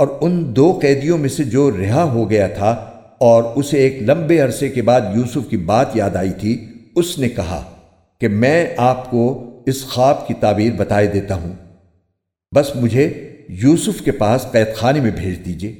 اور ان دو قیدیوں میں سے جو رہا ہو گیا تھا، اور اسے ایک لمبے عرصے کے بعد یوسف کی بات یاد آئی تھی، اس نے کہا کہ میں آپ کو اس خواب کی تعبیر بتائے دیتا ہوں۔ بس مجھے یوسف کے پاس قید خانے میں بھیج دیجیے